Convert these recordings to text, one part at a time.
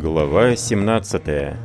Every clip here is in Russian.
Глава 17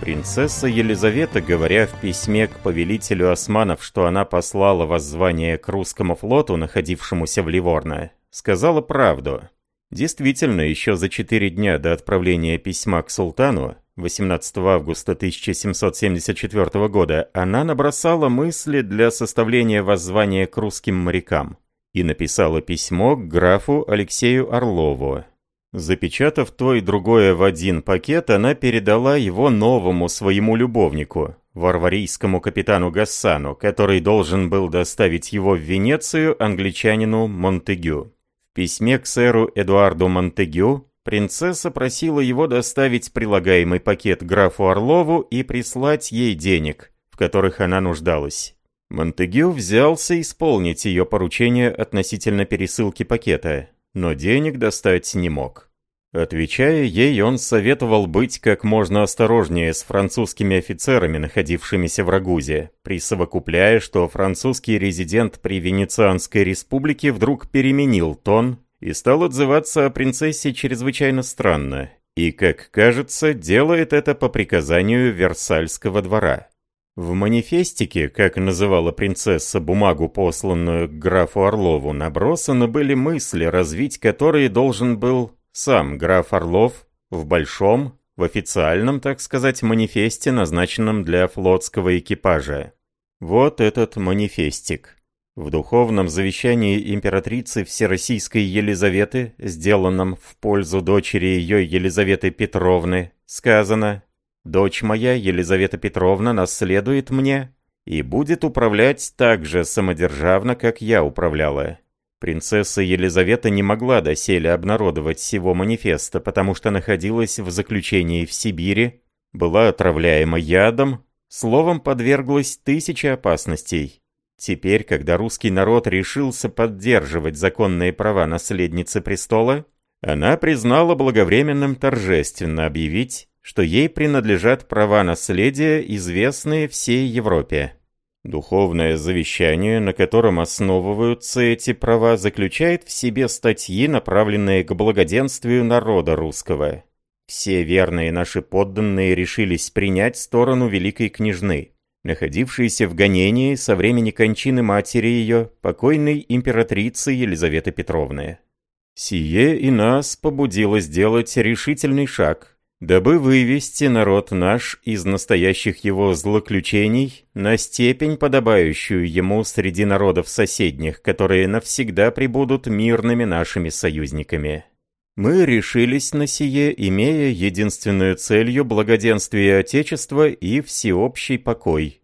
Принцесса Елизавета, говоря в письме к повелителю османов, что она послала воззвание к русскому флоту, находившемуся в Ливорно, сказала правду. Действительно, еще за четыре дня до отправления письма к султану, 18 августа 1774 года, она набросала мысли для составления воззвания к русским морякам и написала письмо к графу Алексею Орлову. Запечатав то и другое в один пакет, она передала его новому своему любовнику, варварийскому капитану Гассану, который должен был доставить его в Венецию англичанину Монтегю. В письме к сэру Эдуарду Монтегю принцесса просила его доставить прилагаемый пакет графу Орлову и прислать ей денег, в которых она нуждалась. Монтегю взялся исполнить ее поручение относительно пересылки пакета, но денег достать не мог. Отвечая ей, он советовал быть как можно осторожнее с французскими офицерами, находившимися в Рагузе, присовокупляя, что французский резидент при Венецианской республике вдруг переменил тон и стал отзываться о принцессе чрезвычайно странно, и, как кажется, делает это по приказанию Версальского двора. В манифестике, как называла принцесса бумагу, посланную графу Орлову, набросаны были мысли, развить которые должен был сам граф Орлов в большом, в официальном, так сказать, манифесте, назначенном для флотского экипажа. Вот этот манифестик. В духовном завещании императрицы Всероссийской Елизаветы, сделанном в пользу дочери ее Елизаветы Петровны, сказано «Дочь моя Елизавета Петровна наследует мне и будет управлять так же самодержавно, как я управляла, Принцесса Елизавета не могла доселе обнародовать всего манифеста, потому что находилась в заключении в Сибири, была отравляема ядом, словом подверглась тысяче опасностей. Теперь, когда русский народ решился поддерживать законные права наследницы престола, она признала благовременным торжественно объявить, что ей принадлежат права наследия, известные всей Европе. Духовное завещание, на котором основываются эти права, заключает в себе статьи, направленные к благоденствию народа русского. Все верные наши подданные решились принять сторону великой княжны, находившейся в гонении со времени кончины матери ее, покойной императрицы Елизаветы Петровны. Сие и нас побудило сделать решительный шаг, дабы вывести народ наш из настоящих его злоключений на степень, подобающую ему среди народов соседних, которые навсегда прибудут мирными нашими союзниками. Мы решились на сие, имея единственную целью благоденствие Отечества и всеобщий покой.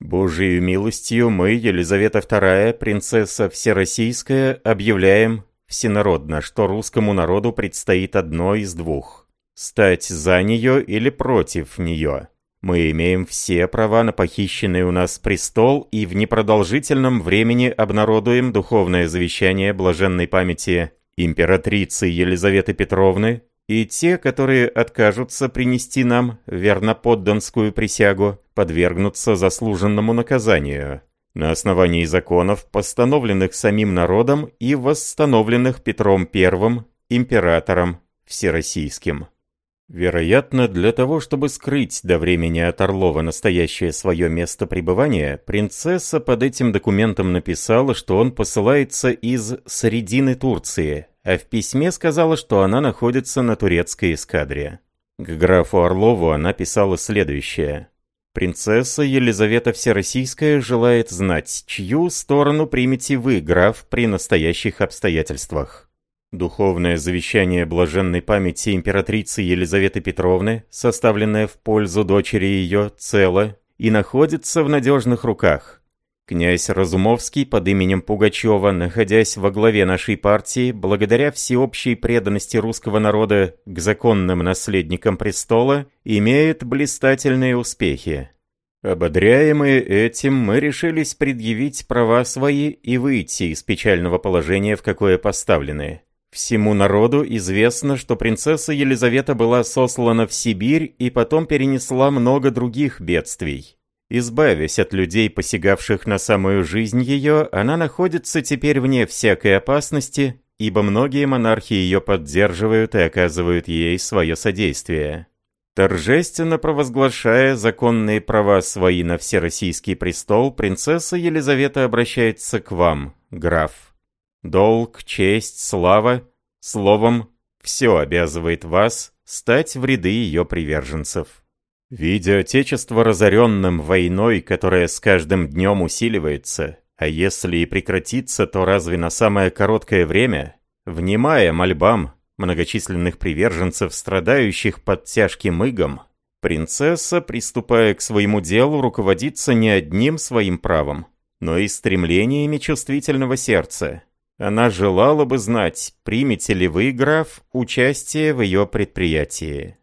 Божией милостью мы, Елизавета II, принцесса Всероссийская, объявляем всенародно, что русскому народу предстоит одно из двух стать за нее или против нее. Мы имеем все права на похищенный у нас престол и в непродолжительном времени обнародуем духовное завещание блаженной памяти императрицы Елизаветы Петровны, и те, которые откажутся принести нам верноподданскую присягу, подвергнутся заслуженному наказанию на основании законов, постановленных самим народом и восстановленных Петром I, императором всероссийским. Вероятно, для того, чтобы скрыть до времени от Орлова настоящее свое место пребывания, принцесса под этим документом написала, что он посылается из середины Турции, а в письме сказала, что она находится на турецкой эскадре. К графу Орлову она писала следующее. «Принцесса Елизавета Всероссийская желает знать, чью сторону примете вы, граф, при настоящих обстоятельствах». Духовное завещание блаженной памяти императрицы Елизаветы Петровны, составленное в пользу дочери ее, цело и находится в надежных руках. Князь Разумовский под именем Пугачева, находясь во главе нашей партии, благодаря всеобщей преданности русского народа к законным наследникам престола, имеет блистательные успехи. Ободряемые этим, мы решились предъявить права свои и выйти из печального положения, в какое поставлены. Всему народу известно, что принцесса Елизавета была сослана в Сибирь и потом перенесла много других бедствий. Избавясь от людей, посягавших на самую жизнь ее, она находится теперь вне всякой опасности, ибо многие монархи ее поддерживают и оказывают ей свое содействие. Торжественно провозглашая законные права свои на всероссийский престол, принцесса Елизавета обращается к вам, граф. Долг, честь, слава, словом, все обязывает вас стать в ряды ее приверженцев. Видя Отечество разоренным войной, которая с каждым днем усиливается, а если и прекратится, то разве на самое короткое время, внимая мольбам многочисленных приверженцев, страдающих под тяжким игом, принцесса, приступая к своему делу, руководится не одним своим правом, но и стремлениями чувствительного сердца. Она желала бы знать, примете ли вы, граф, участие в ее предприятии.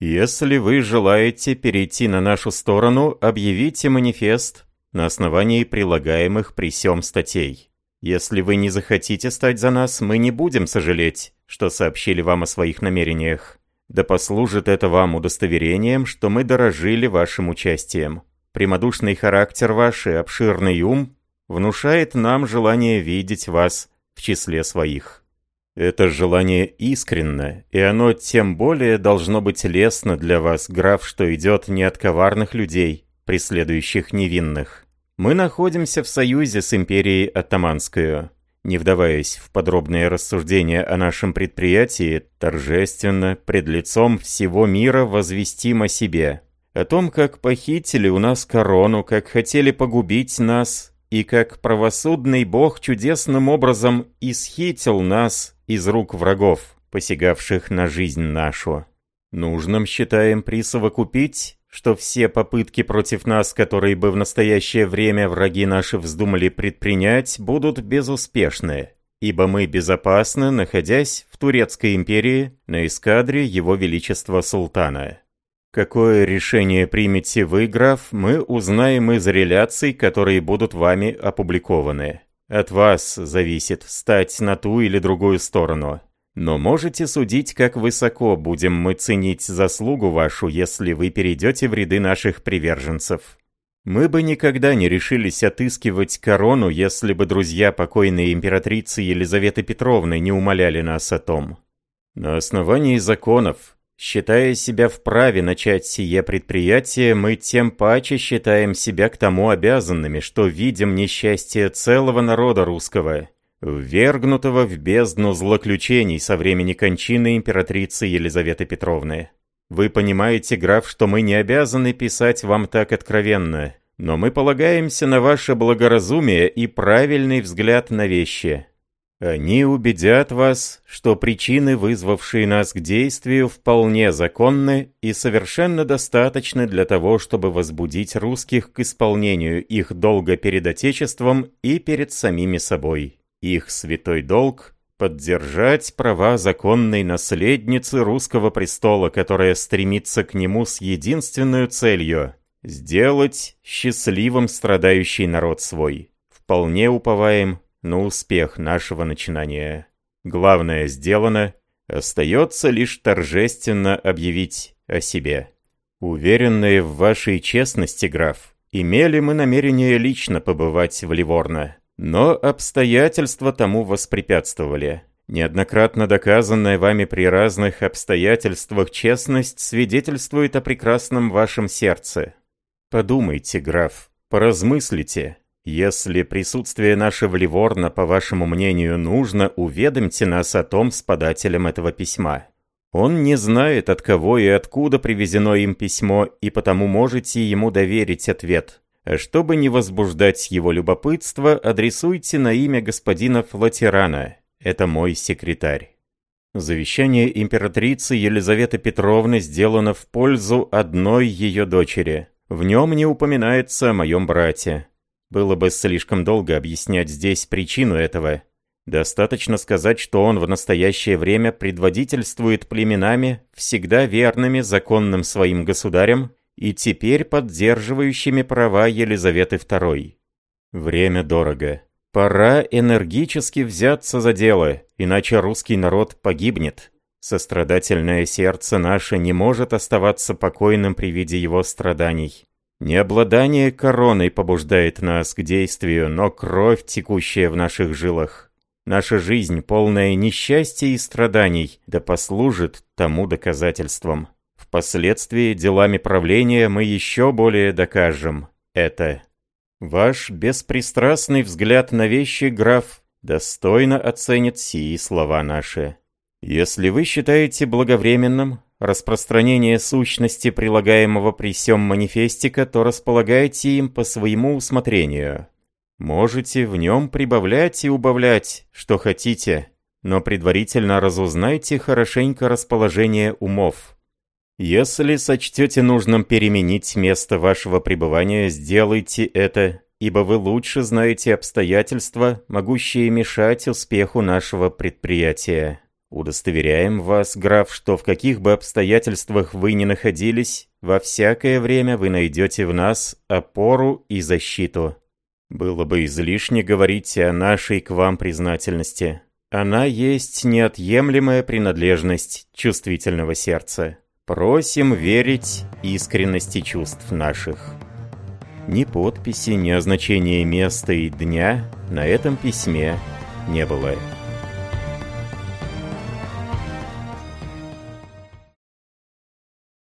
Если вы желаете перейти на нашу сторону, объявите манифест на основании прилагаемых при сём статей. Если вы не захотите стать за нас, мы не будем сожалеть, что сообщили вам о своих намерениях. Да послужит это вам удостоверением, что мы дорожили вашим участием. Прямодушный характер ваш и обширный ум внушает нам желание видеть вас в числе своих. Это желание искренно, и оно тем более должно быть лестно для вас, граф, что идет не от коварных людей, преследующих невинных. Мы находимся в союзе с империей Оттаманскую. Не вдаваясь в подробные рассуждения о нашем предприятии, торжественно, пред лицом всего мира возвестим о себе. О том, как похитили у нас корону, как хотели погубить нас, и как правосудный бог чудесным образом исхитил нас из рук врагов, посягавших на жизнь нашу. Нужным считаем присовокупить, что все попытки против нас, которые бы в настоящее время враги наши вздумали предпринять, будут безуспешны, ибо мы безопасны, находясь в Турецкой империи на эскадре Его Величества Султана. Какое решение примете вы, граф, мы узнаем из реляций, которые будут вами опубликованы. От вас зависит стать на ту или другую сторону. Но можете судить, как высоко будем мы ценить заслугу вашу, если вы перейдете в ряды наших приверженцев. Мы бы никогда не решились отыскивать корону, если бы друзья покойной императрицы Елизаветы Петровны не умоляли нас о том. На основании законов, Считая себя вправе начать сие предприятие, мы тем паче считаем себя к тому обязанными, что видим несчастье целого народа русского, ввергнутого в бездну злоключений со времени кончины императрицы Елизаветы Петровны. Вы понимаете, граф, что мы не обязаны писать вам так откровенно, но мы полагаемся на ваше благоразумие и правильный взгляд на вещи. Они убедят вас, что причины, вызвавшие нас к действию, вполне законны и совершенно достаточны для того, чтобы возбудить русских к исполнению их долга перед Отечеством и перед самими собой. Их святой долг – поддержать права законной наследницы русского престола, которая стремится к нему с единственной целью – сделать счастливым страдающий народ свой. Вполне уповаем на успех нашего начинания. Главное сделано, остается лишь торжественно объявить о себе. Уверенные в вашей честности, граф, имели мы намерение лично побывать в Ливорно, но обстоятельства тому воспрепятствовали. Неоднократно доказанная вами при разных обстоятельствах честность свидетельствует о прекрасном вашем сердце. Подумайте, граф, поразмыслите, если присутствие наше в Ливорно, по вашему мнению, нужно, уведомьте нас о том с подателем этого письма. Он не знает, от кого и откуда привезено им письмо, и потому можете ему доверить ответ. А чтобы не возбуждать его любопытство, адресуйте на имя господина Флатерана. Это мой секретарь. Завещание императрицы Елизаветы Петровны сделано в пользу одной ее дочери. В нем не упоминается о моем брате. Было бы слишком долго объяснять здесь причину этого. Достаточно сказать, что он в настоящее время предводительствует племенами, всегда верными законным своим государям и теперь поддерживающими права Елизаветы II. Время дорого. Пора энергически взяться за дело, иначе русский народ погибнет. Сострадательное сердце наше не может оставаться покойным при виде его страданий. Не обладание короной побуждает нас к действию, но кровь, текущая в наших жилах. Наша жизнь, полная несчастья и страданий, да послужит тому доказательством. Впоследствии делами правления мы еще более докажем это. Ваш беспристрастный взгляд на вещи, граф, достойно оценит сии слова наши. Если вы считаете благовременным распространение сущности прилагаемого при сём манифестика, то располагайте им по своему усмотрению. Можете в нем прибавлять и убавлять, что хотите, но предварительно разузнайте хорошенько расположение умов. Если сочтете нужным переменить место вашего пребывания, сделайте это, ибо вы лучше знаете обстоятельства, могущие мешать успеху нашего предприятия. Удостоверяем вас, граф, что в каких бы обстоятельствах вы ни находились, во всякое время вы найдете в нас опору и защиту. Было бы излишне говорить о нашей к вам признательности. Она есть неотъемлемая принадлежность чувствительного сердца. Просим верить искренности чувств наших. Ни подписи, ни означения места и дня на этом письме не было.